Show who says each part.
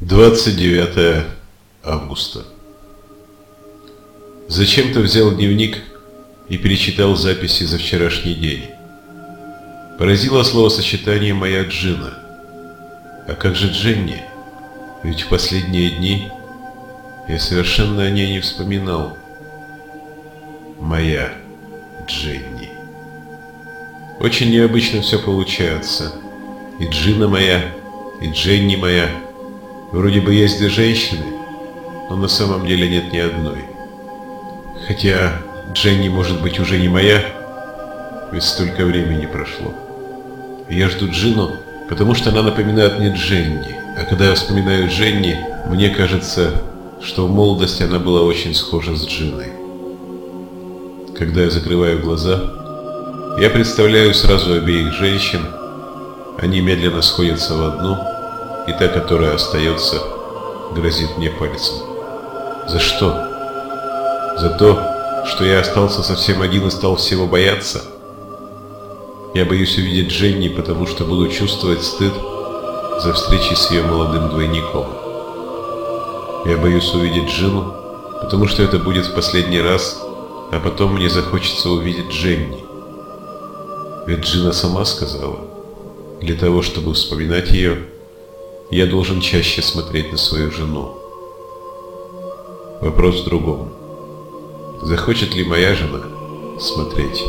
Speaker 1: 29 августа. Зачем-то взял дневник и перечитал записи за вчерашний день. Поразило словосочетание «моя Джина». А как же Дженни? Ведь в последние дни я совершенно о ней не вспоминал. Моя Дженни. Очень необычно все получается. И Джина моя, и Дженни моя. Вроде бы есть две женщины, но на самом деле нет ни одной. Хотя Дженни может быть уже не моя, ведь столько времени прошло. Я жду Джину, потому что она напоминает мне Дженни. А когда я вспоминаю Дженни, мне кажется, что в молодости она была очень схожа с Джиной. Когда я закрываю глаза, я представляю сразу обеих женщин, они медленно сходятся в одну, и та, которая остается, грозит мне пальцем. За что? За то, что я остался совсем один и стал всего бояться? Я боюсь увидеть Дженни, потому что буду чувствовать стыд за встречи с ее молодым двойником. Я боюсь увидеть Джину, потому что это будет в последний раз, а потом мне захочется увидеть Дженни. Ведь Джина сама сказала, для того, чтобы вспоминать ее, я должен чаще смотреть на свою жену. Вопрос в другом. Захочет ли моя жена смотреть?